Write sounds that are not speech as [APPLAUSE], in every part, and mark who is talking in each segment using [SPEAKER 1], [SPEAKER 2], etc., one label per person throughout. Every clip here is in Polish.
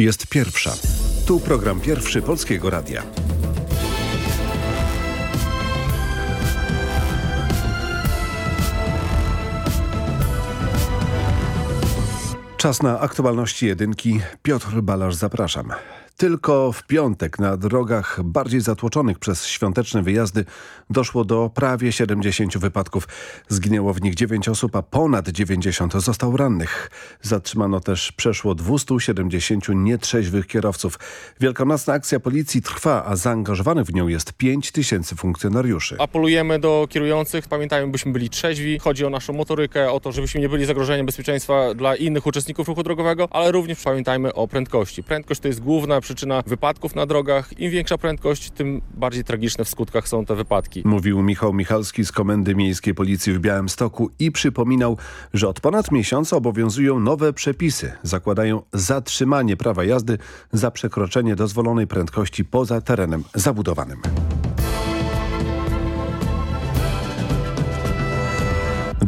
[SPEAKER 1] Jest pierwsza. Tu program pierwszy Polskiego Radia. Czas na aktualności jedynki. Piotr Balasz, zapraszam. Tylko w piątek na drogach bardziej zatłoczonych przez świąteczne wyjazdy doszło do prawie 70 wypadków. Zginęło w nich 9 osób, a ponad 90 zostało rannych. Zatrzymano też przeszło 270 nietrzeźwych kierowców. Wielkanocna akcja policji trwa, a zaangażowanych w nią jest 5 tysięcy funkcjonariuszy.
[SPEAKER 2] Apelujemy do kierujących, pamiętajmy, byśmy byli trzeźwi. Chodzi o naszą motorykę, o to, żebyśmy nie byli zagrożeniem bezpieczeństwa dla innych uczestników ruchu drogowego, ale również pamiętajmy o prędkości. Prędkość to jest główna przyczyna wypadków na drogach. Im większa prędkość, tym bardziej tragiczne w skutkach są te wypadki.
[SPEAKER 1] Mówił Michał Michalski z Komendy Miejskiej Policji w Białymstoku i przypominał, że od ponad miesiąca obowiązują nowe przepisy. Zakładają zatrzymanie prawa jazdy za przekroczenie dozwolonej prędkości poza terenem zabudowanym.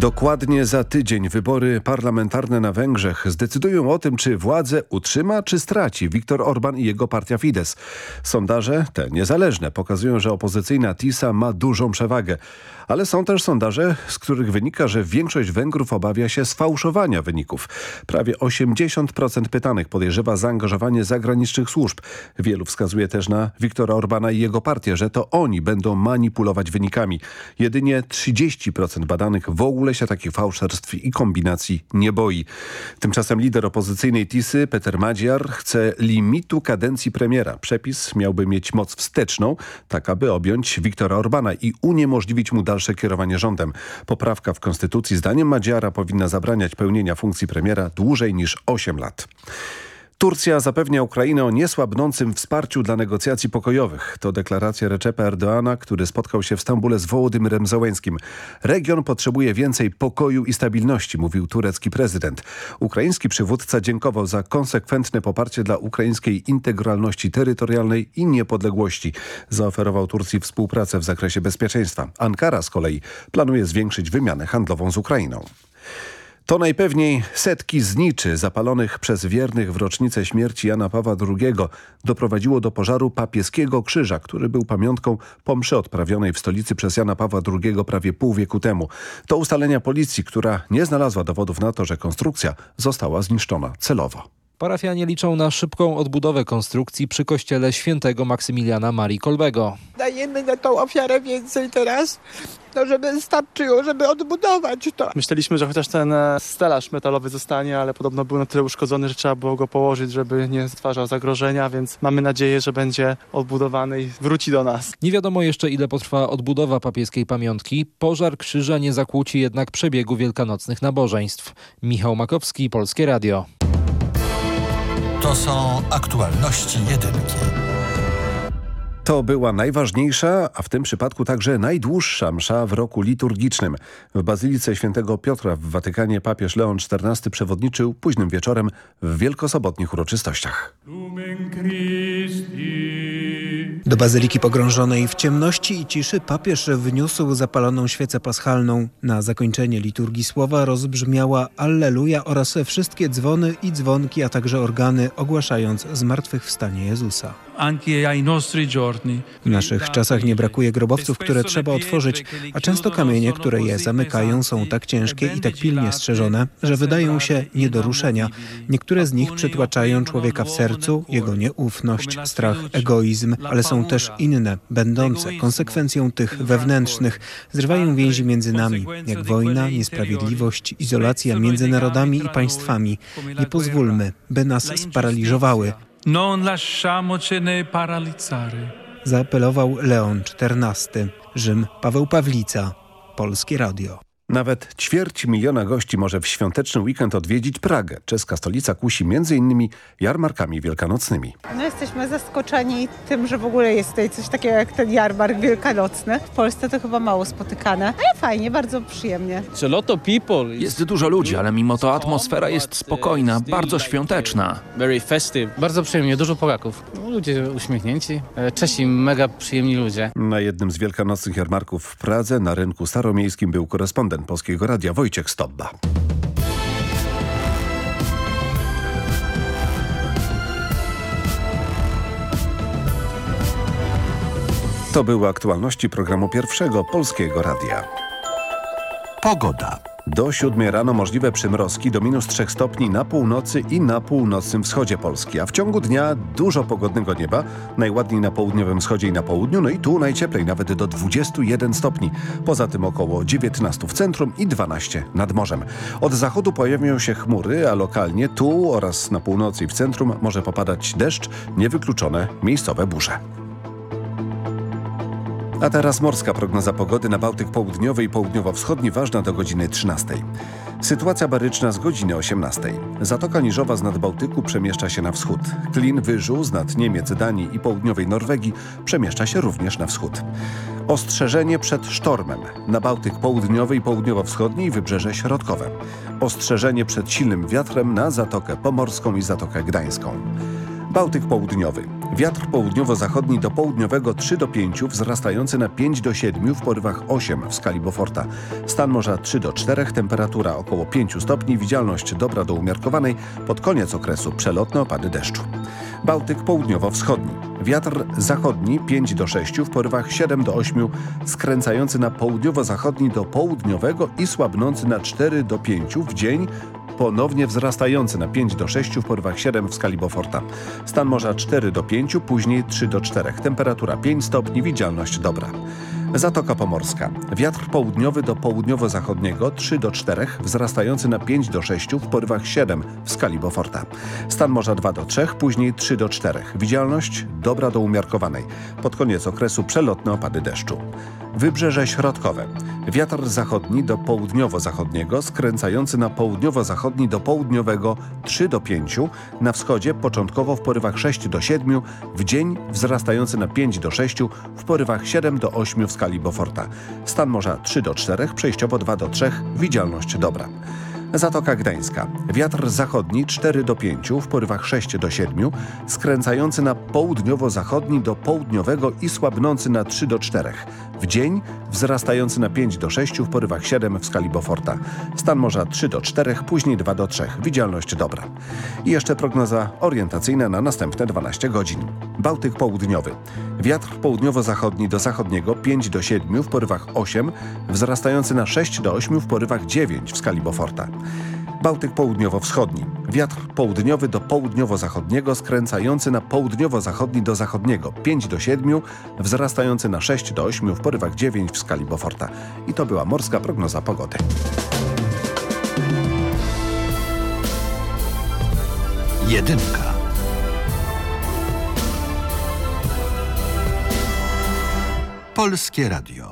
[SPEAKER 1] Dokładnie za tydzień wybory parlamentarne na Węgrzech zdecydują o tym, czy władzę utrzyma, czy straci Viktor Orban i jego partia Fidesz. Sondaże, te niezależne, pokazują, że opozycyjna TISA ma dużą przewagę. Ale są też sondaże, z których wynika, że większość Węgrów obawia się sfałszowania wyników. Prawie 80% pytanych podejrzewa zaangażowanie zagranicznych służb. Wielu wskazuje też na Viktora Orbana i jego partię, że to oni będą manipulować wynikami. Jedynie 30% badanych w ogóle się takich fałszerstw i kombinacji nie boi. Tymczasem lider opozycyjnej TISY, Peter Madziar, chce limitu kadencji premiera. Przepis miałby mieć moc wsteczną, tak aby objąć Viktora Orbana i uniemożliwić mu dalsze kierowanie rządem. Poprawka w konstytucji zdaniem Madziara powinna zabraniać pełnienia funkcji premiera dłużej niż 8 lat. Turcja zapewnia Ukrainę o niesłabnącym wsparciu dla negocjacji pokojowych. To deklaracja Recepa Erdoana, który spotkał się w Stambule z Wołodymyrem Załęskim. Region potrzebuje więcej pokoju i stabilności, mówił turecki prezydent. Ukraiński przywódca dziękował za konsekwentne poparcie dla ukraińskiej integralności terytorialnej i niepodległości. Zaoferował Turcji współpracę w zakresie bezpieczeństwa. Ankara z kolei planuje zwiększyć wymianę handlową z Ukrainą. To najpewniej setki zniczy zapalonych przez wiernych w rocznicę śmierci Jana Pawła II doprowadziło do pożaru papieskiego krzyża, który był pamiątką po mszy odprawionej w stolicy przez Jana Pawła II prawie pół wieku temu. To ustalenia policji, która nie znalazła dowodów na to, że konstrukcja została zniszczona celowo.
[SPEAKER 3] Parafianie liczą na szybką odbudowę konstrukcji przy kościele świętego Maksymiliana Marii Kolbego.
[SPEAKER 4] Dajemy na tą ofiarę więcej teraz, no żeby starczyło, żeby odbudować to.
[SPEAKER 5] Myśleliśmy, że chociaż ten e, stelaż metalowy zostanie, ale podobno był na tyle uszkodzony, że trzeba było go położyć, żeby nie stwarzał zagrożenia, więc mamy nadzieję, że będzie odbudowany i wróci do nas.
[SPEAKER 3] Nie wiadomo jeszcze ile potrwa odbudowa papieskiej pamiątki. Pożar krzyża nie zakłóci jednak przebiegu wielkanocnych nabożeństw. Michał Makowski, Polskie Radio.
[SPEAKER 6] To są aktualności jedynki.
[SPEAKER 1] To była najważniejsza, a w tym przypadku także najdłuższa msza w roku liturgicznym. W Bazylice Świętego Piotra w Watykanie papież Leon XIV przewodniczył późnym wieczorem w wielkosobotnich uroczystościach.
[SPEAKER 7] Do bazyliki pogrążonej w ciemności i ciszy papież wniósł zapaloną świecę paschalną. Na zakończenie liturgii słowa rozbrzmiała Alleluja oraz wszystkie dzwony i dzwonki, a także organy ogłaszając zmartwychwstanie Jezusa. W naszych czasach nie brakuje grobowców, które trzeba otworzyć, a często kamienie, które je zamykają są tak ciężkie i tak pilnie strzeżone, że wydają się nie do ruszenia. Niektóre z nich przytłaczają człowieka w sercu, jego nieufność, strach, egoizm, ale są też inne, będące konsekwencją tych wewnętrznych. Zrywają więzi między nami, jak wojna, niesprawiedliwość, izolacja między narodami i państwami. Nie pozwólmy, by nas sparaliżowały.
[SPEAKER 8] Non lasciamocene paralizzare.
[SPEAKER 7] Zaapelował Leon XIV. Rzym Paweł Pawlica. Polskie Radio.
[SPEAKER 1] Nawet ćwierć miliona gości może w świąteczny weekend odwiedzić Pragę. Czeska stolica kusi m.in. jarmarkami wielkanocnymi.
[SPEAKER 9] No jesteśmy zaskoczeni tym, że w ogóle jest tutaj coś takiego jak ten jarmark wielkanocny. W Polsce to chyba mało spotykane, ale fajnie, bardzo przyjemnie.
[SPEAKER 10] Jest dużo ludzi, ale mimo to atmosfera jest spokojna, bardzo świąteczna.
[SPEAKER 11] Bardzo przyjemnie, dużo Polaków. Ludzie uśmiechnięci, e, Czesi mega przyjemni ludzie.
[SPEAKER 1] Na jednym z wielkanocnych jarmarków w Pradze na rynku staromiejskim był korespondent 1 Polskiego Radia Wojciech Stobba. To były aktualności programu pierwszego Polskiego Radia.
[SPEAKER 6] Pogoda.
[SPEAKER 1] Do 7 rano możliwe przymrozki do minus 3 stopni na północy i na północnym wschodzie Polski, a w ciągu dnia dużo pogodnego nieba, najładniej na południowym wschodzie i na południu, no i tu najcieplej nawet do 21 stopni. Poza tym około 19 w centrum i 12 nad morzem. Od zachodu pojawią się chmury, a lokalnie tu oraz na północy i w centrum może popadać deszcz, niewykluczone miejscowe burze. A teraz morska prognoza pogody na Bałtyk Południowy i Południowo-Wschodni ważna do godziny 13. Sytuacja baryczna z godziny 18. Zatoka Niżowa z Nadbałtyku przemieszcza się na wschód. Klin Wyżu z nad Niemiec, Danii i południowej Norwegii przemieszcza się również na wschód. Ostrzeżenie przed sztormem na Bałtyk Południowy i Południowo-Wschodni i Wybrzeże Środkowe. Ostrzeżenie przed silnym wiatrem na Zatokę Pomorską i Zatokę Gdańską. Bałtyk Południowy. Wiatr południowo-zachodni do południowego 3 do 5, wzrastający na 5 do 7, w porywach 8 w skali Beauforta. Stan morza 3 do 4, temperatura około 5 stopni, widzialność dobra do umiarkowanej, pod koniec okresu przelotne opady deszczu. Bałtyk południowo-wschodni. Wiatr zachodni 5 do 6, w porywach 7 do 8, skręcający na południowo-zachodni do południowego i słabnący na 4 do 5 w dzień, ponownie wzrastający na 5 do 6 w porywach 7 w skali Beauforta. Stan morza 4 do 5, później 3 do 4. Temperatura 5 stopni, widzialność dobra. Zatoka Pomorska. Wiatr południowy do południowo-zachodniego 3 do 4, wzrastający na 5 do 6 w porywach 7 w skali Beauforta. Stan morza 2 do 3, później 3 do 4. Widzialność dobra do umiarkowanej. Pod koniec okresu przelotne opady deszczu. Wybrzeże środkowe. Wiatr zachodni do południowo-zachodniego, skręcający na południowo-zachodni do południowego 3 do 5, na wschodzie początkowo w porywach 6 do 7, w dzień wzrastający na 5 do 6, w porywach 7 do 8 w skali Beauforta. Stan morza 3 do 4, przejściowo 2 do 3, widzialność dobra. Zatoka Gdańska. Wiatr zachodni 4 do 5, w porywach 6 do 7, skręcający na południowo-zachodni do południowego i słabnący na 3 do 4. W dzień wzrastający na 5 do 6, w porywach 7 w skali Beauforta. Stan morza 3 do 4, później 2 do 3. Widzialność dobra. I jeszcze prognoza orientacyjna na następne 12 godzin. Bałtyk południowy. Wiatr południowo-zachodni do zachodniego 5 do 7, w porywach 8, wzrastający na 6 do 8, w porywach 9 w skali Beauforta. Bałtyk południowo-wschodni. Wiatr południowy do południowo-zachodniego, skręcający na południowo-zachodni do zachodniego 5 do 7, wzrastający na 6 do 8, w porywach 9 w skali Beauforta. I to była morska prognoza pogody.
[SPEAKER 6] Jedynka. Polskie Radio.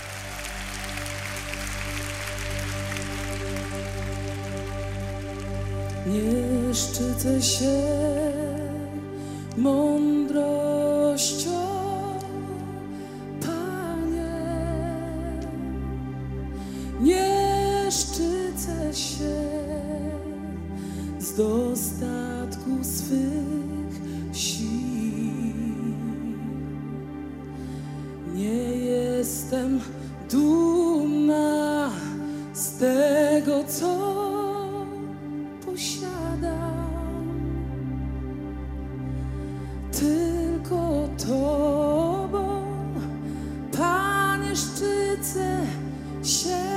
[SPEAKER 12] Nie szczycę się mądrością, Panie. Nie szczycę się z dostatku swych sił. Nie jestem dumna z tego, co Tobą, Panie, szczycę się.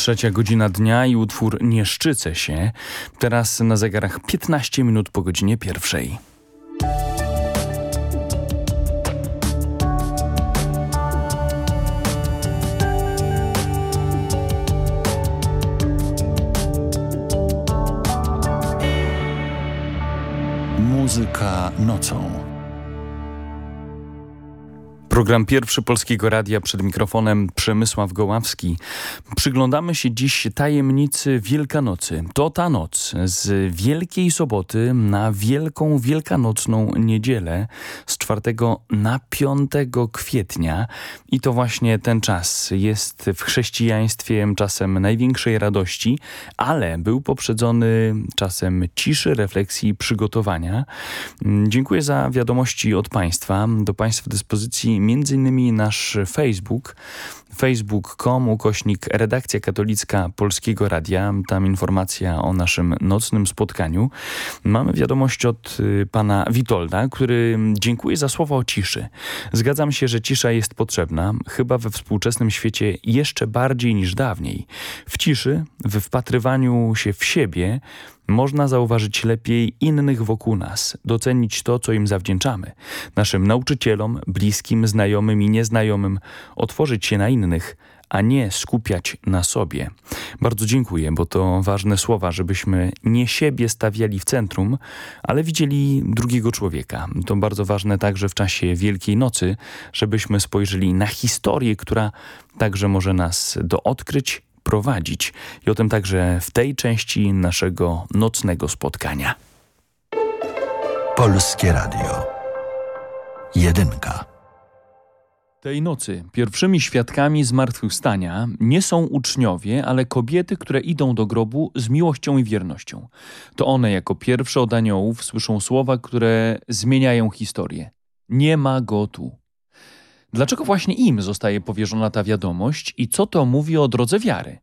[SPEAKER 13] Trzecia godzina dnia i utwór Nie szczycę się. Teraz na zegarach 15 minut po godzinie pierwszej.
[SPEAKER 6] Muzyka nocą.
[SPEAKER 13] Program pierwszy Polskiego Radia przed mikrofonem Przemysław Goławski. Przyglądamy się dziś tajemnicy Wielkanocy. To ta noc z Wielkiej Soboty na Wielką Wielkanocną Niedzielę z 4 na 5 kwietnia. I to właśnie ten czas jest w chrześcijaństwie czasem największej radości, ale był poprzedzony czasem ciszy, refleksji i przygotowania. Dziękuję za wiadomości od Państwa. Do Państwa dyspozycji innymi nasz Facebook, facebook.com ukośnik redakcja katolicka Polskiego Radia. Tam informacja o naszym nocnym spotkaniu. Mamy wiadomość od y, pana Witolda, który dziękuję za słowa o ciszy. Zgadzam się, że cisza jest potrzebna, chyba we współczesnym świecie jeszcze bardziej niż dawniej. W ciszy, w wpatrywaniu się w siebie, można zauważyć lepiej innych wokół nas, docenić to, co im zawdzięczamy, naszym nauczycielom, bliskim, znajomym i nieznajomym, otworzyć się na innych, a nie skupiać na sobie. Bardzo dziękuję, bo to ważne słowa, żebyśmy nie siebie stawiali w centrum, ale widzieli drugiego człowieka. To bardzo ważne także w czasie Wielkiej Nocy, żebyśmy spojrzeli na historię, która także może nas do odkryć, prowadzić. I o tym także w tej części naszego nocnego spotkania.
[SPEAKER 6] Polskie Radio. Jedynka.
[SPEAKER 13] Tej nocy pierwszymi świadkami zmartwychwstania nie są uczniowie, ale kobiety, które idą do grobu z miłością i wiernością. To one jako pierwsze od aniołów słyszą słowa, które zmieniają historię. Nie ma go tu. Dlaczego właśnie im zostaje powierzona ta wiadomość i co to mówi o drodze wiary?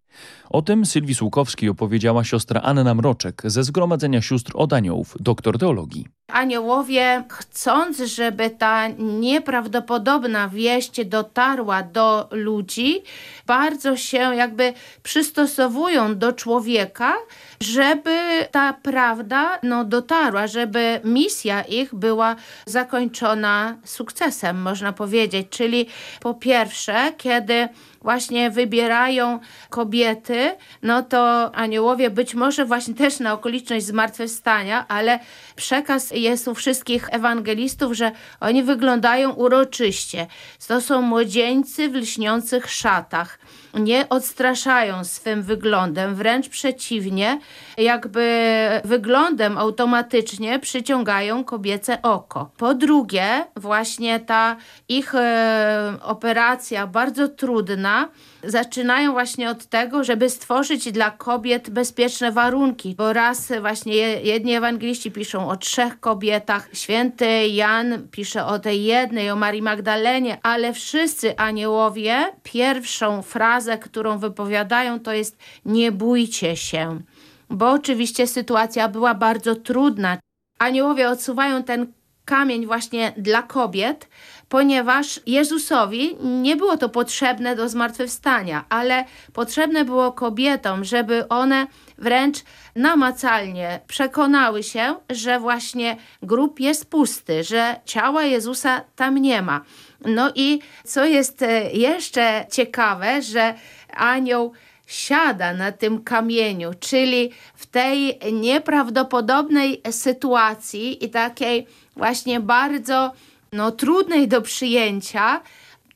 [SPEAKER 13] O tym Sylwii Słukowskiej opowiedziała siostra Anna Mroczek ze Zgromadzenia Sióstr od Aniołów, doktor teologii.
[SPEAKER 14] Aniołowie, chcąc, żeby ta nieprawdopodobna wieść dotarła do ludzi, bardzo się jakby przystosowują do człowieka, żeby ta prawda no, dotarła, żeby misja ich była zakończona sukcesem, można powiedzieć. Czyli po pierwsze, kiedy właśnie wybierają kobiety, no to aniołowie być może właśnie też na okoliczność zmartwychwstania, ale przekaz jest u wszystkich ewangelistów, że oni wyglądają uroczyście. To są młodzieńcy w lśniących szatach. Nie odstraszają swym wyglądem, wręcz przeciwnie, jakby wyglądem automatycznie przyciągają kobiece oko. Po drugie, właśnie ta ich e, operacja bardzo trudna, zaczynają właśnie od tego, żeby stworzyć dla kobiet bezpieczne warunki, bo raz właśnie jedni ewangeliści piszą o trzech kobietach, święty Jan pisze o tej jednej, o Marii Magdalenie, ale wszyscy aniołowie pierwszą frazę, którą wypowiadają to jest nie bójcie się, bo oczywiście sytuacja była bardzo trudna. Aniołowie odsuwają ten kamień właśnie dla kobiet, ponieważ Jezusowi nie było to potrzebne do zmartwychwstania, ale potrzebne było kobietom, żeby one wręcz namacalnie przekonały się, że właśnie grób jest pusty, że ciała Jezusa tam nie ma. No i co jest e, jeszcze ciekawe, że anioł siada na tym kamieniu, czyli w tej nieprawdopodobnej sytuacji i takiej właśnie bardzo no, trudnej do przyjęcia,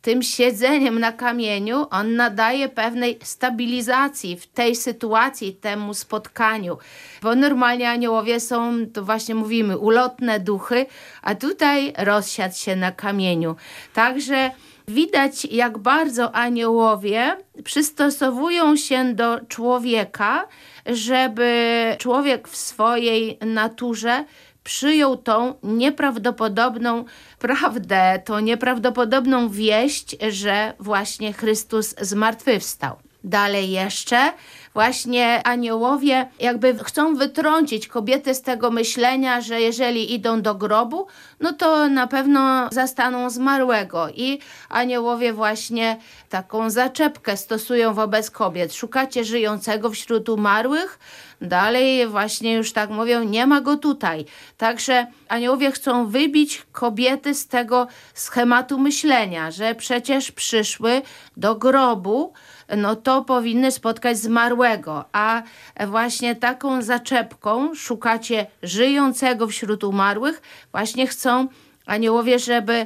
[SPEAKER 14] tym siedzeniem na kamieniu on nadaje pewnej stabilizacji w tej sytuacji, temu spotkaniu. Bo normalnie aniołowie są, to właśnie mówimy, ulotne duchy, a tutaj rozsiadł się na kamieniu. Także widać, jak bardzo aniołowie przystosowują się do człowieka, żeby człowiek w swojej naturze przyjął tą nieprawdopodobną prawdę, tą nieprawdopodobną wieść, że właśnie Chrystus zmartwychwstał. Dalej jeszcze właśnie aniołowie jakby chcą wytrącić kobiety z tego myślenia, że jeżeli idą do grobu, no to na pewno zastaną zmarłego. I aniołowie właśnie taką zaczepkę stosują wobec kobiet. Szukacie żyjącego wśród umarłych? Dalej właśnie już tak mówią, nie ma go tutaj. Także aniołowie chcą wybić kobiety z tego schematu myślenia, że przecież przyszły do grobu, no to powinny spotkać zmarłego, a właśnie taką zaczepką szukacie żyjącego wśród umarłych, właśnie chcą aniołowie, żeby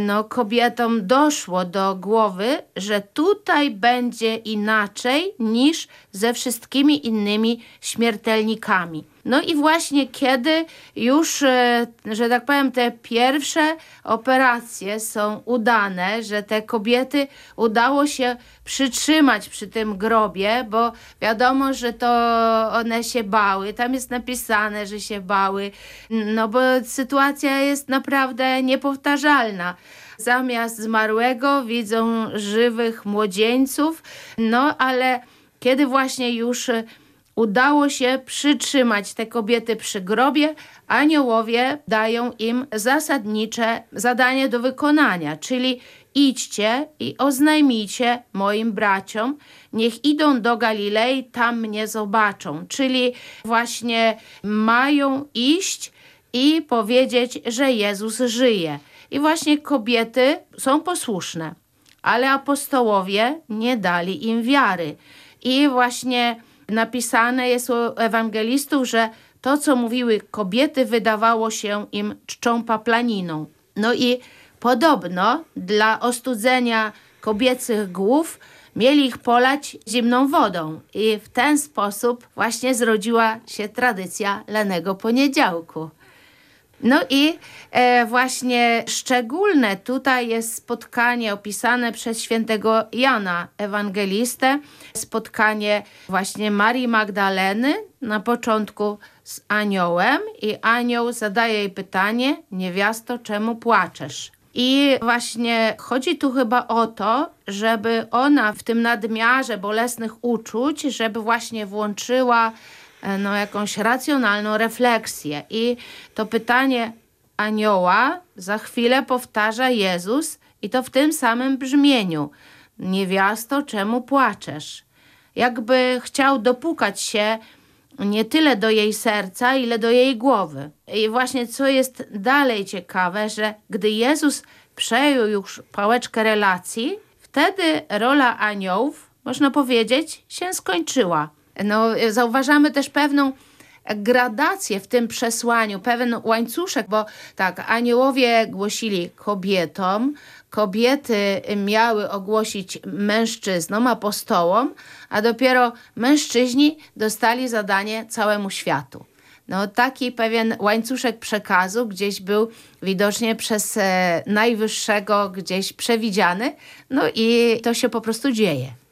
[SPEAKER 14] no, kobietom doszło do głowy, że tutaj będzie inaczej niż ze wszystkimi innymi śmiertelnikami. No i właśnie kiedy już, e, że tak powiem, te pierwsze operacje są udane, że te kobiety udało się przytrzymać przy tym grobie, bo wiadomo, że to one się bały, tam jest napisane, że się bały, no bo sytuacja jest naprawdę niepowtarzalna. Zamiast zmarłego widzą żywych młodzieńców, no ale kiedy właśnie już udało się przytrzymać te kobiety przy grobie, aniołowie dają im zasadnicze zadanie do wykonania, czyli idźcie i oznajmijcie moim braciom, niech idą do Galilei, tam mnie zobaczą. Czyli właśnie mają iść i powiedzieć, że Jezus żyje. I właśnie kobiety są posłuszne, ale apostołowie nie dali im wiary. I właśnie napisane jest u ewangelistów, że to, co mówiły kobiety, wydawało się im czczą paplaniną. No i podobno dla ostudzenia kobiecych głów mieli ich polać zimną wodą. I w ten sposób właśnie zrodziła się tradycja lanego poniedziałku. No i e, właśnie szczególne tutaj jest spotkanie opisane przez świętego Jana Ewangelistę, spotkanie właśnie Marii Magdaleny na początku z aniołem i anioł zadaje jej pytanie, niewiasto, czemu płaczesz? I właśnie chodzi tu chyba o to, żeby ona w tym nadmiarze bolesnych uczuć, żeby właśnie włączyła no, jakąś racjonalną refleksję. I to pytanie anioła za chwilę powtarza Jezus i to w tym samym brzmieniu. Niewiasto, czemu płaczesz? Jakby chciał dopukać się nie tyle do jej serca, ile do jej głowy. I właśnie co jest dalej ciekawe, że gdy Jezus przejął już pałeczkę relacji, wtedy rola aniołów, można powiedzieć, się skończyła. No, zauważamy też pewną gradację w tym przesłaniu, pewien łańcuszek, bo tak, aniołowie głosili kobietom, kobiety miały ogłosić mężczyznom, apostołom, a dopiero mężczyźni dostali zadanie całemu światu. No, taki pewien łańcuszek przekazu gdzieś był widocznie przez e, Najwyższego gdzieś przewidziany, no i to się po prostu dzieje.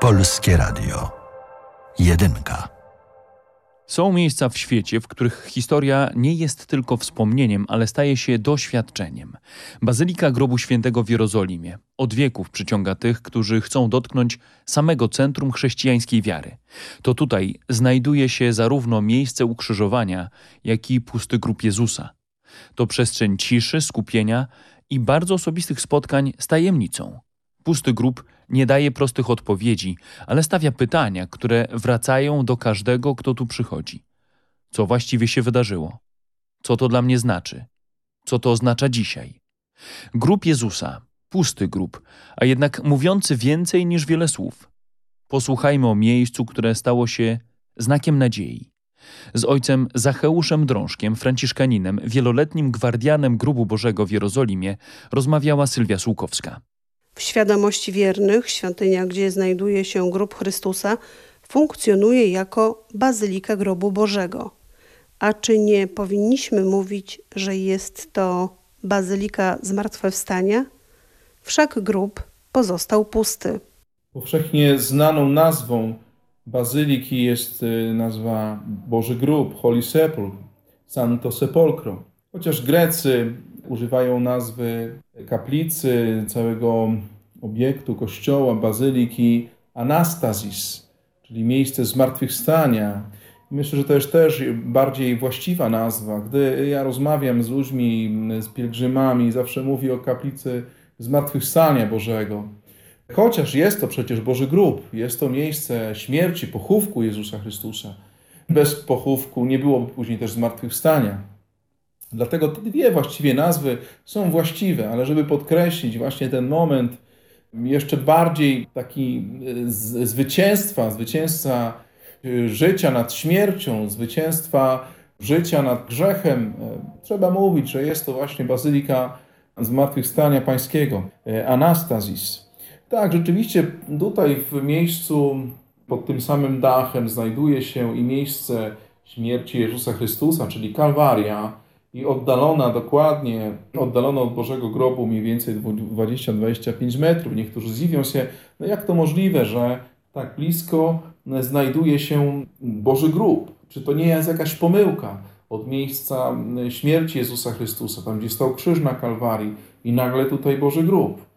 [SPEAKER 6] Polskie Radio. Jedynka.
[SPEAKER 13] Są miejsca w świecie, w których historia nie jest tylko wspomnieniem, ale staje się doświadczeniem. Bazylika Grobu Świętego w Jerozolimie od wieków przyciąga tych, którzy chcą dotknąć samego centrum chrześcijańskiej wiary. To tutaj znajduje się zarówno miejsce ukrzyżowania, jak i pusty grób Jezusa. To przestrzeń ciszy, skupienia i bardzo osobistych spotkań z tajemnicą. Pusty grób nie daje prostych odpowiedzi, ale stawia pytania, które wracają do każdego, kto tu przychodzi. Co właściwie się wydarzyło? Co to dla mnie znaczy? Co to oznacza dzisiaj? Grób Jezusa, pusty grób, a jednak mówiący więcej niż wiele słów. Posłuchajmy o miejscu, które stało się znakiem nadziei. Z ojcem Zacheuszem Drążkiem, franciszkaninem, wieloletnim gwardianem Grubu Bożego w Jerozolimie, rozmawiała Sylwia Sułkowska.
[SPEAKER 15] W świadomości wiernych świątynia, gdzie znajduje się grób Chrystusa, funkcjonuje jako bazylika grobu Bożego. A czy nie powinniśmy mówić, że jest to bazylika zmartwychwstania? Wszak grób pozostał pusty.
[SPEAKER 16] Powszechnie znaną nazwą bazyliki jest y, nazwa Boży Grób, Holy Sepulchre, Santo Sepolcro. Chociaż Grecy używają nazwy kaplicy, całego obiektu, kościoła, bazyliki Anastasis, czyli miejsce zmartwychwstania. Myślę, że to jest też bardziej właściwa nazwa. Gdy ja rozmawiam z ludźmi, z pielgrzymami, zawsze mówię o kaplicy zmartwychwstania Bożego. Chociaż jest to przecież Boży grób, jest to miejsce śmierci, pochówku Jezusa Chrystusa. Bez pochówku nie byłoby później też zmartwychwstania. Dlatego te dwie właściwie nazwy są właściwe, ale żeby podkreślić właśnie ten moment jeszcze bardziej taki zwycięstwa, zwycięstwa życia nad śmiercią, zwycięstwa życia nad grzechem, trzeba mówić, że jest to właśnie Bazylika Zmartwychwstania Pańskiego, Anastazis. Tak, rzeczywiście tutaj w miejscu pod tym samym dachem znajduje się i miejsce śmierci Jezusa Chrystusa, czyli Kalwaria, i oddalona dokładnie, oddalona od Bożego Grobu mniej więcej 20-25 metrów. Niektórzy zdziwią się, no jak to możliwe, że tak blisko znajduje się Boży Grób? Czy to nie jest jakaś pomyłka od miejsca śmierci Jezusa Chrystusa, tam gdzie stał krzyż na Kalwarii i nagle tutaj Boży Grób?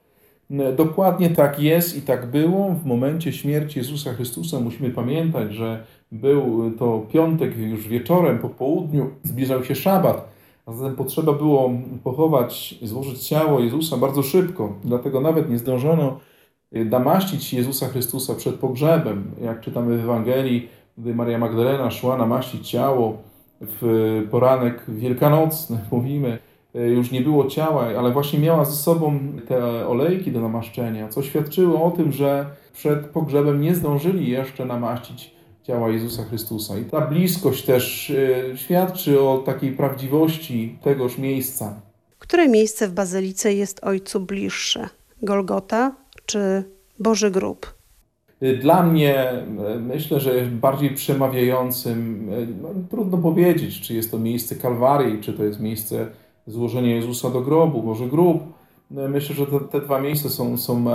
[SPEAKER 16] Dokładnie tak jest i tak było. W momencie śmierci Jezusa Chrystusa musimy pamiętać, że był to piątek już wieczorem, po południu, zbliżał się szabat, a zatem potrzeba było pochować, złożyć ciało Jezusa bardzo szybko. Dlatego nawet nie zdążono namaścić Jezusa Chrystusa przed pogrzebem. Jak czytamy w Ewangelii, gdy Maria Magdalena szła namaścić ciało w poranek wielkanocny, [LAUGHS] mówimy, już nie było ciała, ale właśnie miała ze sobą te olejki do namaszczenia, co świadczyło o tym, że przed pogrzebem nie zdążyli jeszcze namaścić ciała Jezusa Chrystusa. I ta bliskość też y, świadczy o takiej prawdziwości tegoż miejsca.
[SPEAKER 15] Które miejsce w bazylice jest Ojcu bliższe? Golgota czy Boży Grób?
[SPEAKER 16] Y, dla mnie y, myślę, że bardziej przemawiającym, no, trudno powiedzieć, czy jest to miejsce Kalwarii, czy to jest miejsce złożenia Jezusa do grobu, Boży Grób. Myślę, że te, te, dwa miejsca są, są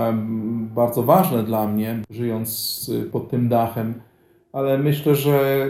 [SPEAKER 16] bardzo ważne dla mnie, żyjąc pod tym dachem ale myślę, że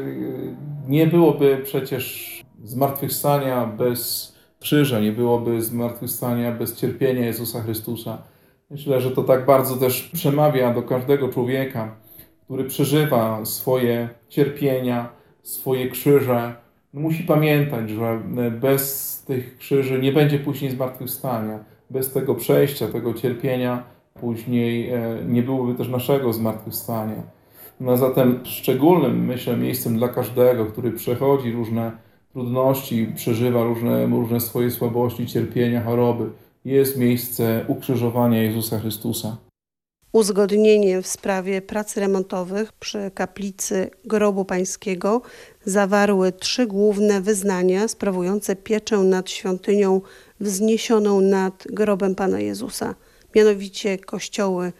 [SPEAKER 16] nie byłoby przecież zmartwychwstania bez krzyża, nie byłoby zmartwychwstania bez cierpienia Jezusa Chrystusa. Myślę, że to tak bardzo też przemawia do każdego człowieka, który przeżywa swoje cierpienia, swoje krzyże. Musi pamiętać, że bez tych krzyży nie będzie później zmartwychwstania. Bez tego przejścia, tego cierpienia później e, nie byłoby też naszego zmartwychwstania. No zatem szczególnym, myślę, miejscem dla każdego, który przechodzi różne trudności, przeżywa różne, różne swoje słabości, cierpienia, choroby, jest miejsce ukrzyżowania Jezusa Chrystusa.
[SPEAKER 15] Uzgodnienie w sprawie prac remontowych przy kaplicy Grobu Pańskiego zawarły trzy główne wyznania sprawujące pieczę nad świątynią wzniesioną nad grobem Pana Jezusa, mianowicie kościoły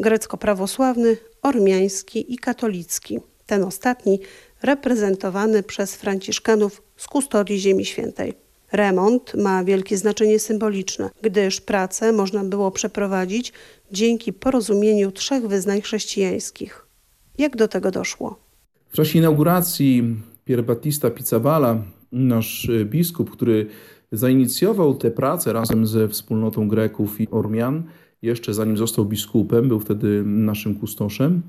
[SPEAKER 15] grecko-prawosławny, ormiański i katolicki. Ten ostatni reprezentowany przez Franciszkanów z kustodii Ziemi Świętej. Remont ma wielkie znaczenie symboliczne, gdyż pracę można było przeprowadzić dzięki porozumieniu trzech wyznań chrześcijańskich. Jak do tego doszło?
[SPEAKER 16] W czasie inauguracji Pier Battista Pizzaballa, nasz biskup, który zainicjował tę pracę razem ze wspólnotą Greków i Ormian, jeszcze zanim został biskupem, był wtedy naszym kustoszem,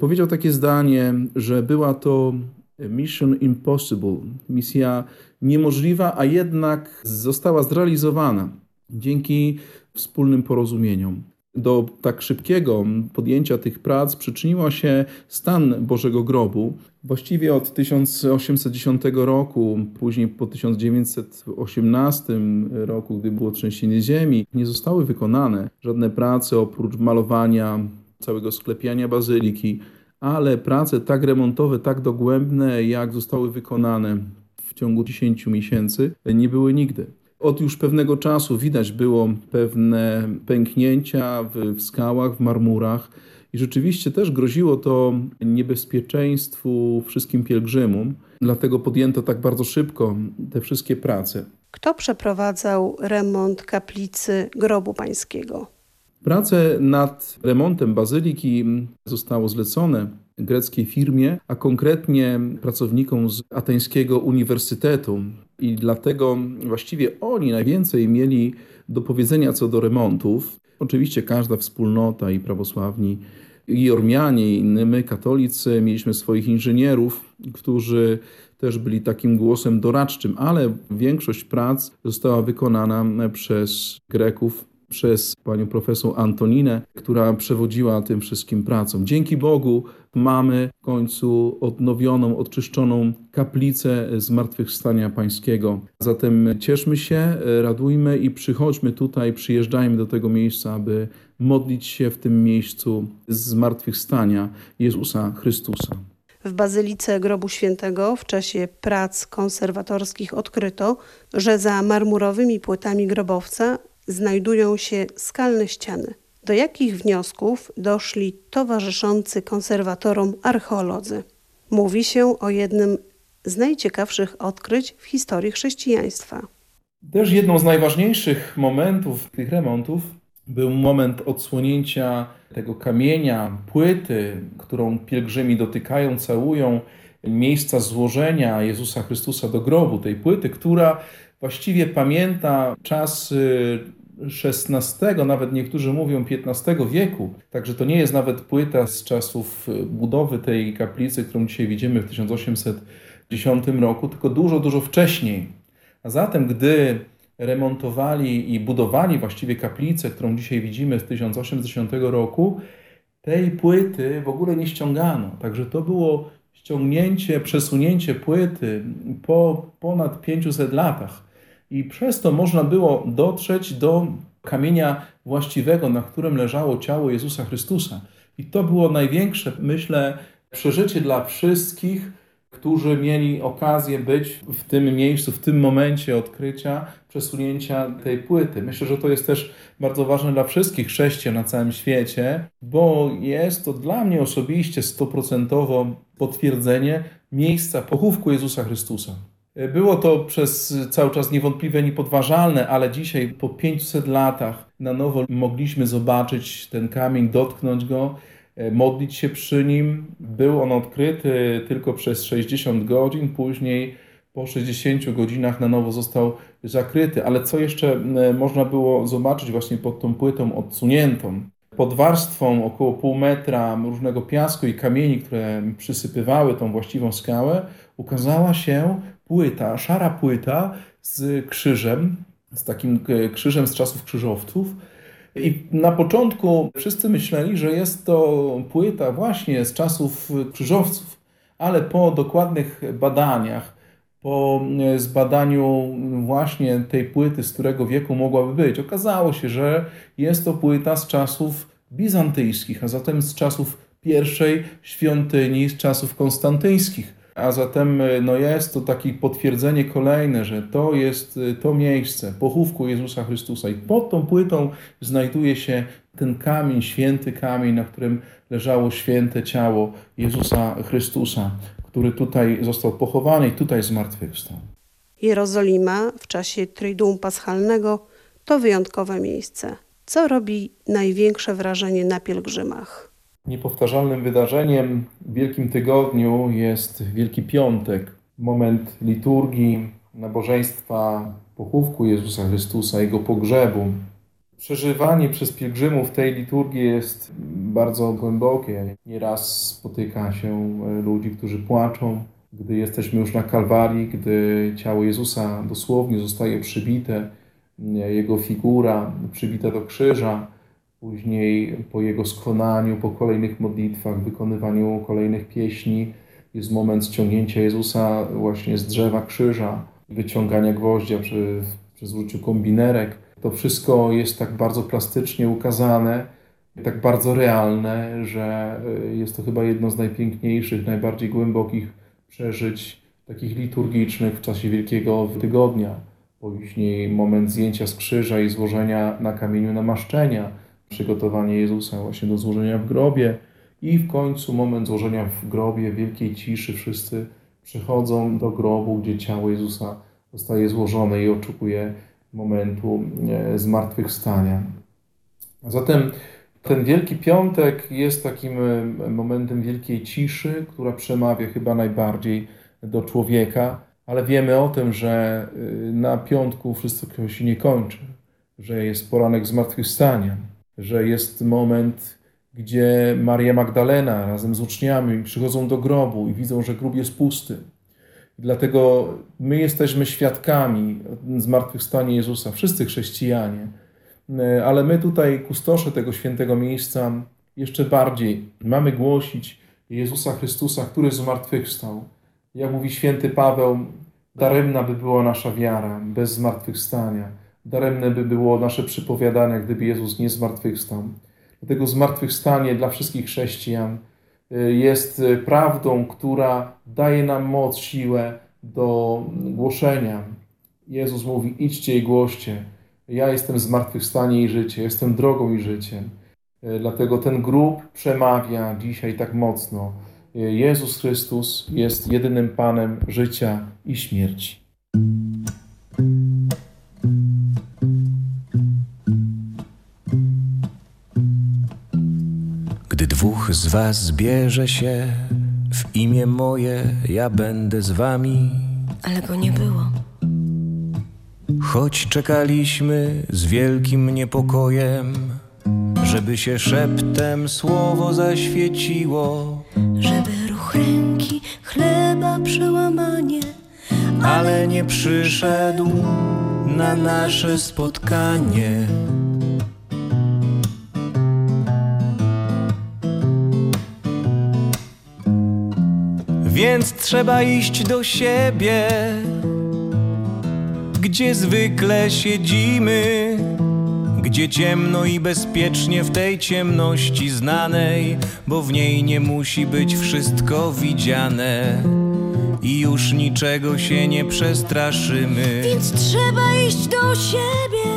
[SPEAKER 16] powiedział takie zdanie, że była to mission impossible, misja niemożliwa, a jednak została zrealizowana dzięki wspólnym porozumieniom. Do tak szybkiego podjęcia tych prac przyczyniła się stan Bożego Grobu. Właściwie od 1810 roku, później po 1918 roku, gdy było trzęsienie ziemi, nie zostały wykonane żadne prace oprócz malowania, całego sklepiania bazyliki, ale prace tak remontowe, tak dogłębne, jak zostały wykonane w ciągu 10 miesięcy, nie były nigdy. Od już pewnego czasu widać było pewne pęknięcia w, w skałach, w marmurach i rzeczywiście też groziło to niebezpieczeństwu wszystkim pielgrzymom. Dlatego podjęto tak bardzo szybko te wszystkie prace.
[SPEAKER 15] Kto przeprowadzał remont kaplicy grobu pańskiego?
[SPEAKER 16] Prace nad remontem bazyliki zostało zlecone greckiej firmie, a konkretnie pracownikom z Ateńskiego Uniwersytetu. I dlatego właściwie oni najwięcej mieli do powiedzenia co do remontów. Oczywiście każda wspólnota i prawosławni, i Ormianie, i my, katolicy, mieliśmy swoich inżynierów, którzy też byli takim głosem doradczym, ale większość prac została wykonana przez Greków, przez panią profesor Antoninę, która przewodziła tym wszystkim pracom. Dzięki Bogu mamy w końcu odnowioną, odczyszczoną kaplicę Zmartwychwstania Pańskiego. Zatem cieszmy się, radujmy i przychodźmy tutaj, przyjeżdżajmy do tego miejsca, aby modlić się w tym miejscu Zmartwychwstania Jezusa Chrystusa.
[SPEAKER 15] W Bazylice Grobu Świętego w czasie prac konserwatorskich odkryto, że za marmurowymi płytami grobowca znajdują się skalne ściany. Do jakich wniosków doszli towarzyszący konserwatorom archeolodzy? Mówi się o jednym z najciekawszych odkryć w historii chrześcijaństwa.
[SPEAKER 16] Też jedną z najważniejszych momentów tych remontów był moment odsłonięcia tego kamienia, płyty, którą pielgrzymi dotykają, całują, miejsca złożenia Jezusa Chrystusa do grobu, tej płyty, która właściwie pamięta czas XVI, nawet niektórzy mówią XV wieku. Także to nie jest nawet płyta z czasów budowy tej kaplicy, którą dzisiaj widzimy w 1810 roku, tylko dużo, dużo wcześniej. A zatem, gdy remontowali i budowali właściwie kaplicę, którą dzisiaj widzimy z 1810 roku, tej płyty w ogóle nie ściągano. Także to było ściągnięcie, przesunięcie płyty po ponad 500 latach. I przez to można było dotrzeć do kamienia właściwego, na którym leżało ciało Jezusa Chrystusa. I to było największe, myślę, przeżycie dla wszystkich, którzy mieli okazję być w tym miejscu, w tym momencie odkrycia, przesunięcia tej płyty. Myślę, że to jest też bardzo ważne dla wszystkich chrześcijan na całym świecie, bo jest to dla mnie osobiście stuprocentowo potwierdzenie miejsca pochówku Jezusa Chrystusa. Było to przez cały czas niewątpliwe, niepodważalne, ale dzisiaj po 500 latach na nowo mogliśmy zobaczyć ten kamień, dotknąć go, modlić się przy nim. Był on odkryty tylko przez 60 godzin, później po 60 godzinach na nowo został zakryty. Ale co jeszcze można było zobaczyć właśnie pod tą płytą odsuniętą? Pod warstwą około pół metra różnego piasku i kamieni, które przysypywały tą właściwą skałę, ukazała się płyta, szara płyta z krzyżem, z takim krzyżem z czasów krzyżowców. I na początku wszyscy myśleli, że jest to płyta właśnie z czasów krzyżowców, ale po dokładnych badaniach, po zbadaniu właśnie tej płyty, z którego wieku mogłaby być, okazało się, że jest to płyta z czasów bizantyjskich, a zatem z czasów pierwszej świątyni, z czasów konstantyńskich. A zatem no jest to takie potwierdzenie kolejne, że to jest to miejsce pochówku Jezusa Chrystusa. I pod tą płytą znajduje się ten kamień, święty kamień, na którym leżało święte ciało Jezusa Chrystusa, który tutaj został pochowany i tutaj zmartwychwstał.
[SPEAKER 15] Jerozolima w czasie Triduum Paschalnego to wyjątkowe miejsce. Co robi największe wrażenie na pielgrzymach?
[SPEAKER 16] Niepowtarzalnym wydarzeniem w Wielkim Tygodniu jest Wielki Piątek, moment liturgii, nabożeństwa pochówku Jezusa Chrystusa, Jego pogrzebu. Przeżywanie przez pielgrzymów tej liturgii jest bardzo głębokie. Nieraz spotyka się ludzi, którzy płaczą, gdy jesteśmy już na Kalwarii, gdy ciało Jezusa dosłownie zostaje przybite, Jego figura przybita do krzyża, później po Jego skonaniu, po kolejnych modlitwach, wykonywaniu kolejnych pieśni jest moment ściągnięcia Jezusa właśnie z drzewa krzyża, wyciągania gwoździa przy, przy użyciu kombinerek. To wszystko jest tak bardzo plastycznie ukazane, tak bardzo realne, że jest to chyba jedno z najpiękniejszych, najbardziej głębokich przeżyć takich liturgicznych w czasie Wielkiego Tygodnia. Później moment zdjęcia z krzyża i złożenia na kamieniu namaszczenia, przygotowanie Jezusa właśnie do złożenia w grobie i w końcu moment złożenia w grobie, wielkiej ciszy. Wszyscy przychodzą do grobu, gdzie ciało Jezusa zostaje złożone i oczekuje momentu zmartwychwstania. A zatem ten Wielki Piątek jest takim momentem wielkiej ciszy, która przemawia chyba najbardziej do człowieka, ale wiemy o tym, że na piątku wszystko się nie kończy, że jest poranek zmartwychwstania, że jest moment, gdzie Maria Magdalena razem z uczniami przychodzą do grobu i widzą, że grób jest pusty. Dlatego my jesteśmy świadkami zmartwychwstania Jezusa, wszyscy chrześcijanie. Ale my tutaj, kustosze tego świętego miejsca, jeszcze bardziej mamy głosić Jezusa Chrystusa, który zmartwychwstał. Jak mówi święty Paweł, daremna by była nasza wiara bez zmartwychwstania. Daremne by było nasze przypowiadania, gdyby Jezus nie zmartwychwstał. Dlatego zmartwychwstanie dla wszystkich chrześcijan jest prawdą, która daje nam moc, siłę do głoszenia. Jezus mówi: idźcie i głoście. Ja jestem zmartwychwstanie i życie, jestem drogą i życiem. Dlatego ten grób przemawia dzisiaj tak mocno. Jezus Chrystus jest jedynym Panem życia i śmierci.
[SPEAKER 17] Dwóch z was zbierze się w imię moje, ja będę z wami.
[SPEAKER 18] Ale go nie było.
[SPEAKER 17] Choć czekaliśmy z wielkim niepokojem, żeby się szeptem słowo zaświeciło,
[SPEAKER 18] Żeby ruch ręki, chleba, przełamanie.
[SPEAKER 17] ale nie przyszedł na nasze spotkanie. Więc trzeba iść do siebie, gdzie zwykle siedzimy, gdzie ciemno i bezpiecznie w tej ciemności znanej, bo w niej nie musi być wszystko widziane i już niczego się nie przestraszymy.
[SPEAKER 18] Więc trzeba iść do siebie,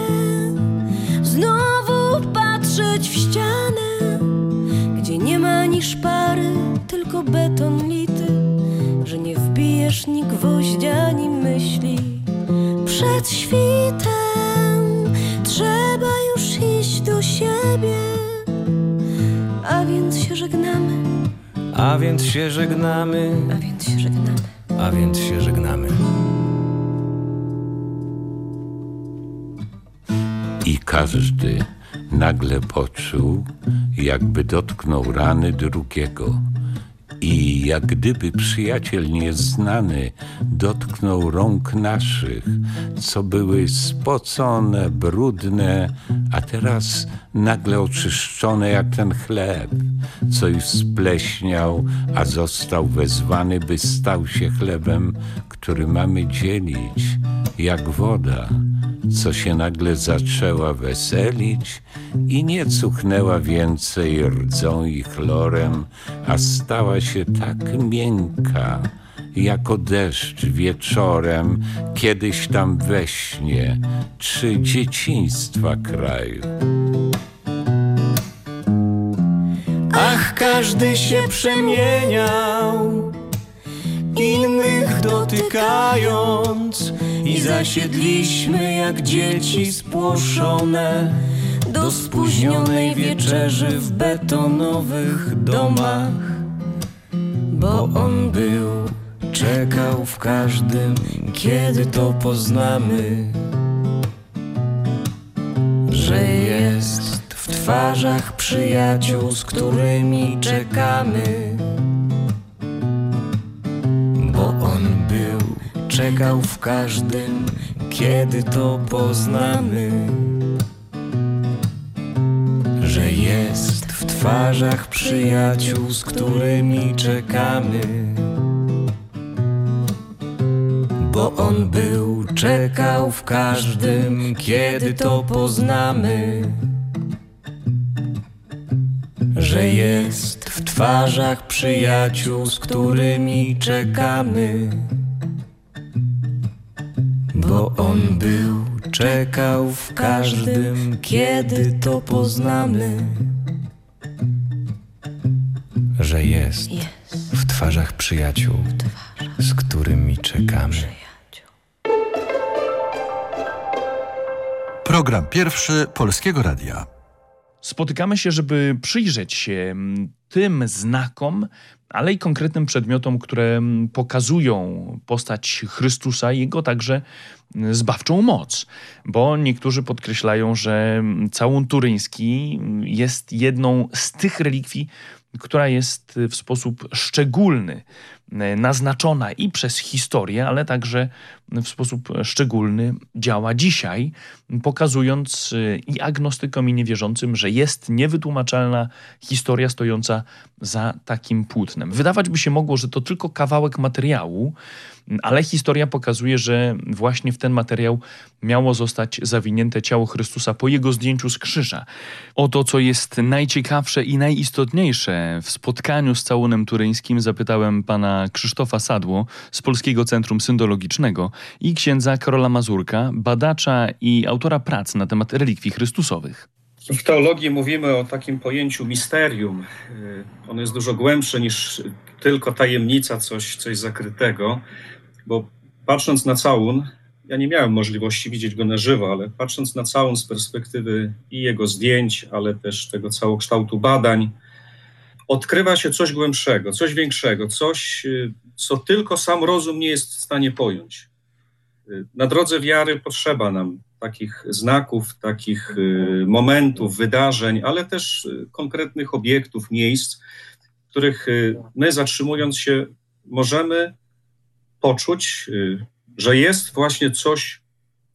[SPEAKER 18] znowu patrzeć w ścianę, gdzie nie ma ani szpary, tylko beton lity, że nie wbijesz ni gwoździa, ani myśli. Przed świtem trzeba już iść do siebie, a więc się żegnamy,
[SPEAKER 17] A więc się żegnamy,
[SPEAKER 18] a więc się żegnamy.
[SPEAKER 17] a więc się żegnamy.
[SPEAKER 19] I każdy nagle poczuł, jakby dotknął rany drugiego. I jak gdyby przyjaciel nieznany dotknął rąk naszych, co były spocone, brudne, a teraz nagle oczyszczone jak ten chleb, co już spleśniał, a został wezwany, by stał się chlebem, który mamy dzielić, jak woda, co się nagle zaczęła weselić i nie cuchnęła więcej rdzą i chlorem, a stała się tak miękka, jako deszcz wieczorem, kiedyś tam we śnie, czy dzieciństwa kraju.
[SPEAKER 17] Ach, każdy się przemieniał, innych dotykając i zasiedliśmy jak dzieci spłoszone do spóźnionej wieczerzy w betonowych domach, bo on był, czekał w każdym, kiedy to poznamy, że jest w twarzach przyjaciół, z którymi czekamy, czekał w każdym, kiedy to poznamy że jest w twarzach przyjaciół, z którymi czekamy. Bo on był, czekał w każdym, kiedy to poznamy. Że jest w twarzach przyjaciół, z którymi czekamy. Bo on był, czekał w każdym, kiedy to poznamy, że jest w twarzach przyjaciół, z którymi czekamy.
[SPEAKER 6] Program pierwszy Polskiego Radia.
[SPEAKER 13] Spotykamy się, żeby przyjrzeć się mm, tym znakom, ale i konkretnym przedmiotom, które mm, pokazują postać Chrystusa i jego także mm, zbawczą moc. Bo niektórzy podkreślają, że całun turyński jest jedną z tych relikwii, która jest w sposób szczególny naznaczona i przez historię, ale także w sposób szczególny działa dzisiaj, pokazując i agnostykom, i niewierzącym, że jest niewytłumaczalna historia stojąca za takim płótnem. Wydawać by się mogło, że to tylko kawałek materiału, ale historia pokazuje, że właśnie w ten materiał miało zostać zawinięte ciało Chrystusa po jego zdjęciu z krzyża. O to, co jest najciekawsze i najistotniejsze w spotkaniu z całunem turyńskim, zapytałem pana Krzysztofa Sadło z Polskiego Centrum Syndologicznego i księdza Karola Mazurka, badacza i autora prac na temat relikwii Chrystusowych.
[SPEAKER 20] W teologii mówimy o takim pojęciu misterium. Ono jest dużo głębsze niż tylko tajemnica, coś, coś zakrytego, bo patrząc na całun, ja nie miałem możliwości widzieć go na żywo, ale patrząc na całun z perspektywy i jego zdjęć, ale też tego całokształtu badań, odkrywa się coś głębszego, coś większego, coś, co tylko sam rozum nie jest w stanie pojąć. Na drodze wiary potrzeba nam takich znaków, takich momentów, wydarzeń, ale też konkretnych obiektów, miejsc, w których my zatrzymując się możemy poczuć, że jest właśnie coś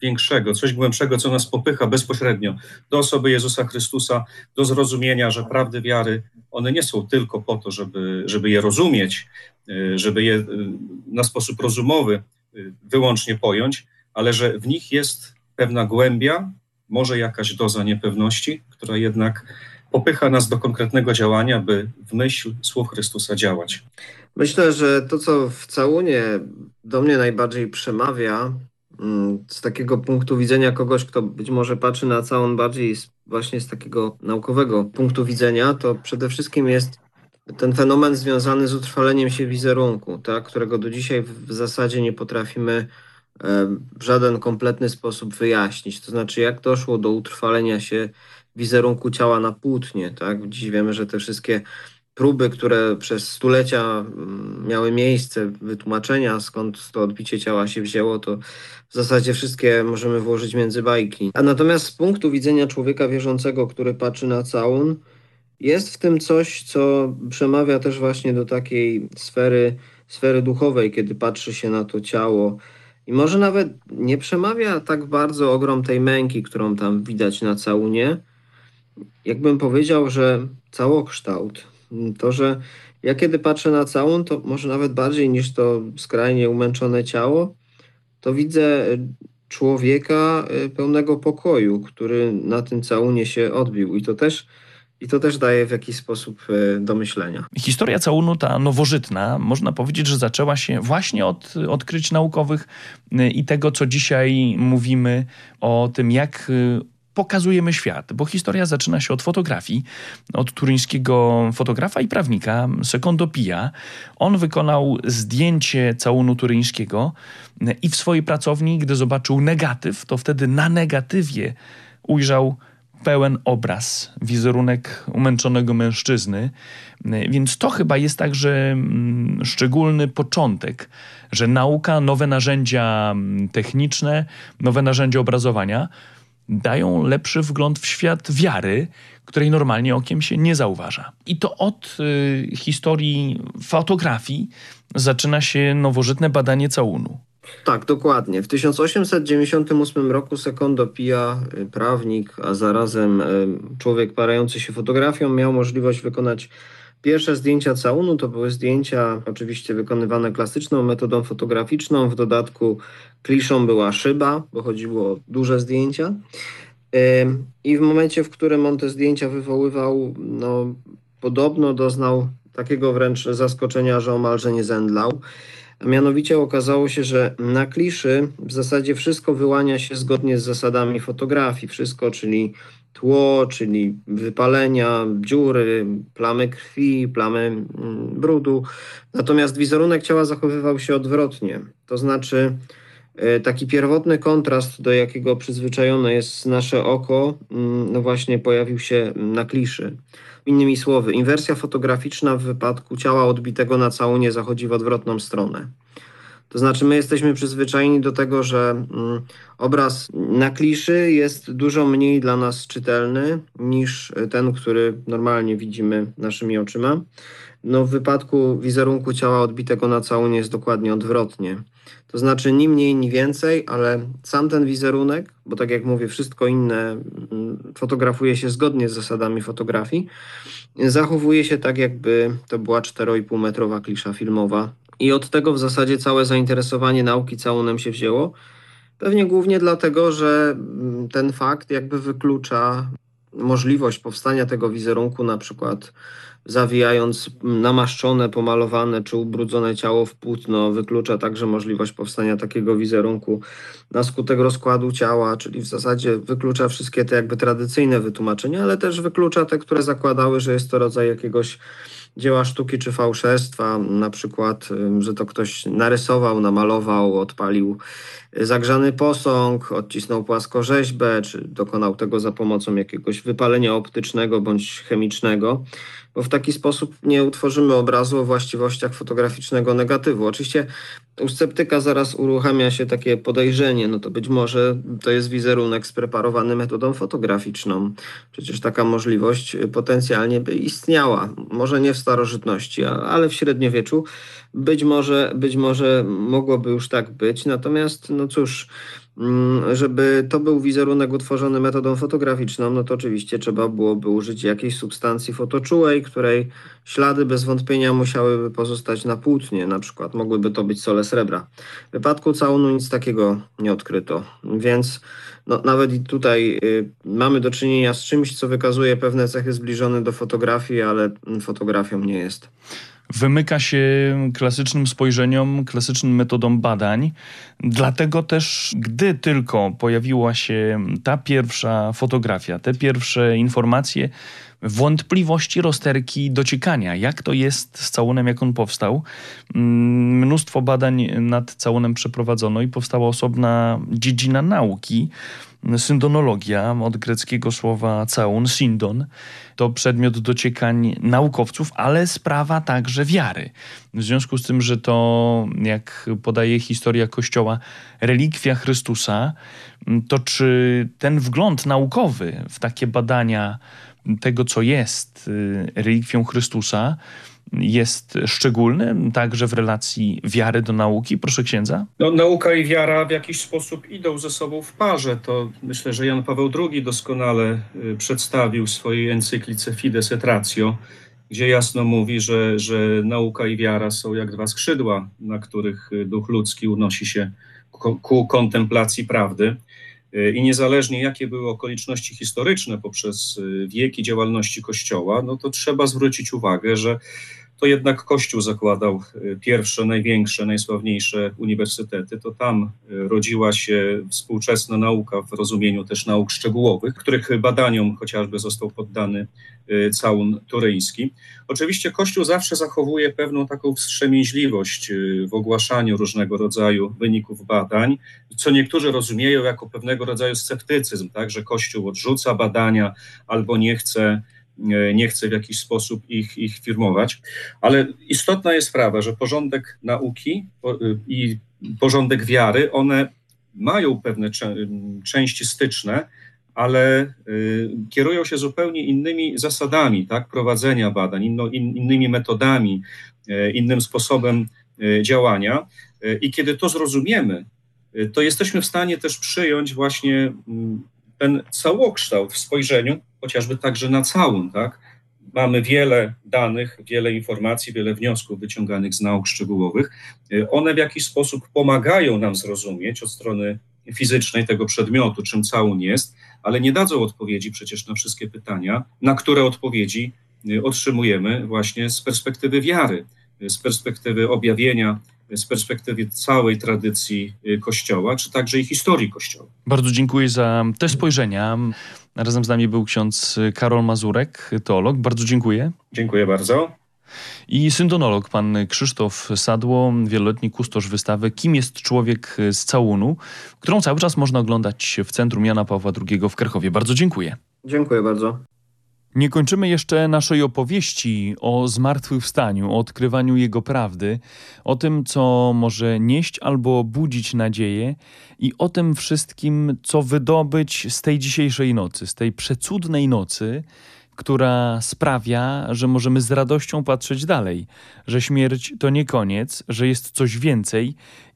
[SPEAKER 20] większego, coś głębszego, co nas popycha bezpośrednio do osoby Jezusa Chrystusa, do zrozumienia, że prawdy wiary, one nie są tylko po to, żeby, żeby je rozumieć, żeby je na sposób rozumowy wyłącznie pojąć, ale że w nich jest pewna głębia, może jakaś doza niepewności, która jednak popycha nas do konkretnego działania, by w myśl słów Chrystusa działać.
[SPEAKER 21] Myślę, że to, co w całunie do mnie najbardziej przemawia, z takiego punktu widzenia kogoś, kto być może patrzy na całun bardziej właśnie z takiego naukowego punktu widzenia, to przede wszystkim jest ten fenomen związany z utrwaleniem się wizerunku, tak, którego do dzisiaj w zasadzie nie potrafimy w żaden kompletny sposób wyjaśnić. To znaczy, jak doszło do utrwalenia się wizerunku ciała na płótnie. Tak? Dziś wiemy, że te wszystkie próby, które przez stulecia miały miejsce, wytłumaczenia, skąd to odbicie ciała się wzięło, to w zasadzie wszystkie możemy włożyć między bajki. A natomiast z punktu widzenia człowieka wierzącego, który patrzy na całun, jest w tym coś, co przemawia też właśnie do takiej sfery, sfery duchowej, kiedy patrzy się na to ciało. I może nawet nie przemawia tak bardzo ogrom tej męki, którą tam widać na całunie. Jakbym powiedział, że całokształt, to, że ja kiedy patrzę na całun, to może nawet bardziej niż to skrajnie umęczone ciało, to widzę człowieka pełnego pokoju, który na tym całunie się odbił. I to też i to też daje w jakiś sposób do myślenia.
[SPEAKER 13] Historia całunu, ta nowożytna, można powiedzieć, że zaczęła się właśnie od odkryć naukowych i tego, co dzisiaj mówimy o tym, jak pokazujemy świat, bo historia zaczyna się od fotografii, od turyńskiego fotografa i prawnika Secondo Pia. On wykonał zdjęcie całunu turyńskiego i w swojej pracowni, gdy zobaczył negatyw, to wtedy na negatywie ujrzał pełen obraz, wizerunek umęczonego mężczyzny. Więc to chyba jest także mm, szczególny początek, że nauka, nowe narzędzia mm, techniczne, nowe narzędzia obrazowania dają lepszy wgląd w świat wiary, której normalnie okiem się nie zauważa. I to od y, historii fotografii zaczyna się nowożytne badanie całunu.
[SPEAKER 21] Tak, dokładnie. W 1898 roku Secondo Pia, y, prawnik, a zarazem y, człowiek parający się fotografią, miał możliwość wykonać pierwsze zdjęcia całunu. To były zdjęcia oczywiście wykonywane klasyczną metodą fotograficzną. W dodatku kliszą była szyba, bo chodziło o duże zdjęcia. I w momencie, w którym on te zdjęcia wywoływał, no, podobno doznał takiego wręcz zaskoczenia, że omalże nie zemdlał. Mianowicie okazało się, że na kliszy w zasadzie wszystko wyłania się zgodnie z zasadami fotografii. Wszystko, czyli tło, czyli wypalenia, dziury, plamy krwi, plamy mm, brudu. Natomiast wizerunek ciała zachowywał się odwrotnie. To znaczy e, taki pierwotny kontrast, do jakiego przyzwyczajone jest nasze oko, mm, no właśnie pojawił się na kliszy. Innymi słowy, inwersja fotograficzna w wypadku ciała odbitego na całunie zachodzi w odwrotną stronę. To znaczy, my jesteśmy przyzwyczajeni do tego, że mm, obraz na kliszy jest dużo mniej dla nas czytelny niż ten, który normalnie widzimy naszymi oczyma. No, w wypadku wizerunku ciała odbitego na całunie jest dokładnie odwrotnie. To znaczy, ni mniej, ni więcej, ale sam ten wizerunek, bo tak jak mówię, wszystko inne mm, fotografuje się zgodnie z zasadami fotografii, zachowuje się tak, jakby to była 4,5 metrowa klisza filmowa. I od tego w zasadzie całe zainteresowanie nauki całunem się wzięło. Pewnie głównie dlatego, że mm, ten fakt jakby wyklucza możliwość powstania tego wizerunku, na przykład zawijając namaszczone, pomalowane czy ubrudzone ciało w płótno, wyklucza także możliwość powstania takiego wizerunku na skutek rozkładu ciała, czyli w zasadzie wyklucza wszystkie te jakby tradycyjne wytłumaczenia, ale też wyklucza te, które zakładały, że jest to rodzaj jakiegoś dzieła sztuki czy fałszerstwa, na przykład, że to ktoś narysował, namalował, odpalił zagrzany posąg, odcisnął płaskorzeźbę, czy dokonał tego za pomocą jakiegoś wypalenia optycznego bądź chemicznego bo w taki sposób nie utworzymy obrazu o właściwościach fotograficznego negatywu. Oczywiście u sceptyka zaraz uruchamia się takie podejrzenie, no to być może to jest wizerunek spreparowany metodą fotograficzną. Przecież taka możliwość potencjalnie by istniała. Może nie w starożytności, ale w średniowieczu być może, być może mogłoby już tak być. Natomiast, no cóż, żeby to był wizerunek utworzony metodą fotograficzną, no to oczywiście trzeba byłoby użyć jakiejś substancji fotoczułej, której ślady bez wątpienia musiałyby pozostać na płótnie, na przykład mogłyby to być sole srebra. W wypadku całunu nic takiego nie odkryto, więc no, nawet i tutaj y, mamy do czynienia z czymś, co wykazuje pewne cechy zbliżone do fotografii, ale fotografią nie jest
[SPEAKER 13] wymyka się klasycznym spojrzeniom, klasycznym metodom badań. Dlatego też, gdy tylko pojawiła się ta pierwsza fotografia, te pierwsze informacje, wątpliwości, rozterki, dociekania, jak to jest z całunem, jak on powstał. Mm, mnóstwo badań nad całunem przeprowadzono i powstała osobna dziedzina nauki, syndonologia, od greckiego słowa caun, syndon, to przedmiot dociekań naukowców, ale sprawa także wiary. W związku z tym, że to, jak podaje historia Kościoła, relikwia Chrystusa, to czy ten wgląd naukowy w takie badania tego, co jest y, relikwią Chrystusa, jest szczególny, także w relacji wiary do nauki? Proszę księdza.
[SPEAKER 20] No, nauka i wiara w jakiś sposób idą ze sobą w parze. To myślę, że Jan Paweł II doskonale y, przedstawił w swojej encyklice Fides et Ratio, gdzie jasno mówi, że, że nauka i wiara są jak dwa skrzydła, na których y, duch ludzki unosi się ku, ku kontemplacji prawdy. Y, I niezależnie jakie były okoliczności historyczne poprzez wieki działalności Kościoła, no to trzeba zwrócić uwagę, że to jednak Kościół zakładał pierwsze, największe, najsławniejsze uniwersytety. To tam rodziła się współczesna nauka w rozumieniu też nauk szczegółowych, których badaniom chociażby został poddany całun turyński. Oczywiście Kościół zawsze zachowuje pewną taką wstrzemięźliwość w ogłaszaniu różnego rodzaju wyników badań, co niektórzy rozumieją jako pewnego rodzaju sceptycyzm, tak, że Kościół odrzuca badania albo nie chce nie chce w jakiś sposób ich, ich firmować, ale istotna jest sprawa, że porządek nauki i porządek wiary, one mają pewne części styczne, ale kierują się zupełnie innymi zasadami tak, prowadzenia badań, innymi metodami, innym sposobem działania. I kiedy to zrozumiemy, to jesteśmy w stanie też przyjąć właśnie ten całokształt w spojrzeniu, chociażby także na całun, tak? Mamy wiele danych, wiele informacji, wiele wniosków wyciąganych z nauk szczegółowych. One w jakiś sposób pomagają nam zrozumieć od strony fizycznej tego przedmiotu, czym całun jest, ale nie dadzą odpowiedzi przecież na wszystkie pytania, na które odpowiedzi otrzymujemy właśnie z perspektywy wiary, z perspektywy objawienia z perspektywy całej tradycji Kościoła, czy także i historii Kościoła.
[SPEAKER 13] Bardzo dziękuję za te spojrzenia. Razem z nami był ksiądz Karol Mazurek, teolog. Bardzo dziękuję.
[SPEAKER 20] Dziękuję bardzo.
[SPEAKER 13] I syndonolog, pan Krzysztof Sadło, wieloletni kustosz wystawy Kim jest człowiek z całunu, którą cały czas można oglądać w Centrum Jana Pawła II w Krakowie. Bardzo dziękuję.
[SPEAKER 21] Dziękuję bardzo.
[SPEAKER 13] Nie kończymy jeszcze naszej opowieści o zmartwychwstaniu, o odkrywaniu Jego prawdy, o tym, co może nieść albo budzić nadzieję i o tym wszystkim, co wydobyć z tej dzisiejszej nocy, z tej przecudnej nocy, która sprawia, że możemy z radością patrzeć dalej, że śmierć to nie koniec, że jest coś więcej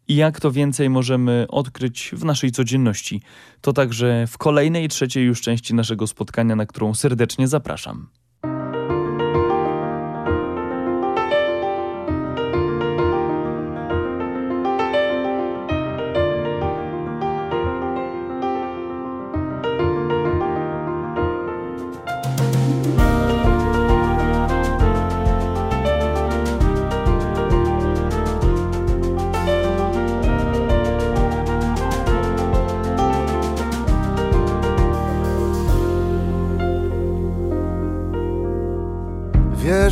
[SPEAKER 13] i jak to więcej możemy odkryć w naszej codzienności. To także w kolejnej, trzeciej już części naszego spotkania, na którą serdecznie zapraszam.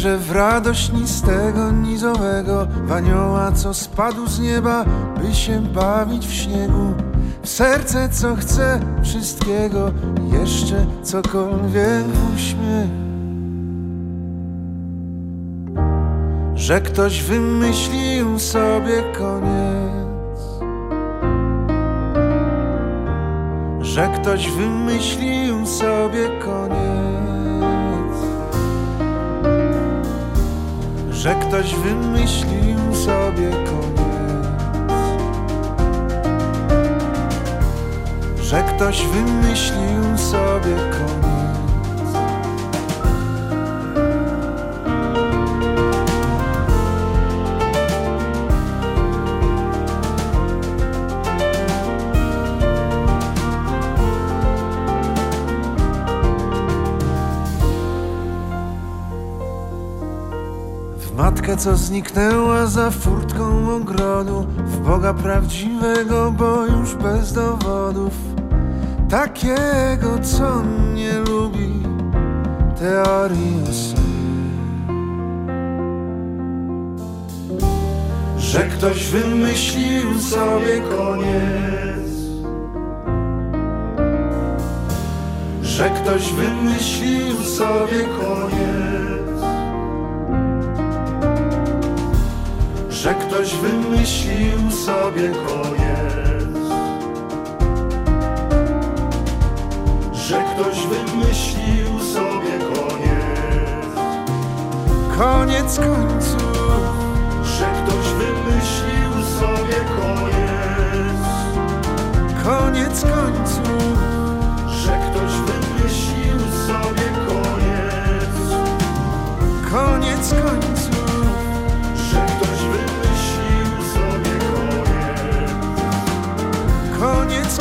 [SPEAKER 22] Wierzę w radość ni z tego nizowego W anioła, co spadł z nieba, by się bawić w śniegu. W serce, co chce wszystkiego Jeszcze cokolwiek uśmiech Że ktoś wymyślił sobie koniec. Że ktoś wymyślił sobie koniec że ktoś wymyślił sobie koniec. Że ktoś wymyślił sobie koniec. Matkę, co zniknęła za furtką ogrodu W Boga prawdziwego, bo już bez dowodów. Takiego, co nie lubi teorii. Że ktoś wymyślił sobie koniec. Że ktoś wymyślił sobie koniec ktoś wymyślił sobie koniec. Że ktoś wymyślił sobie koniec. Koniec końców, że ktoś wymyślił sobie koniec. Koniec końców, że ktoś wymyślił sobie koniec. Koniec końców.